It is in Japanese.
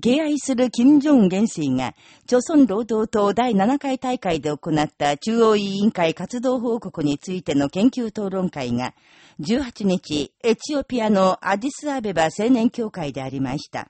敬愛する金正恩元帥が、朝鮮労働党第7回大会で行った中央委員会活動報告についての研究討論会が、18日、エチオピアのアディスアベバ青年協会でありました。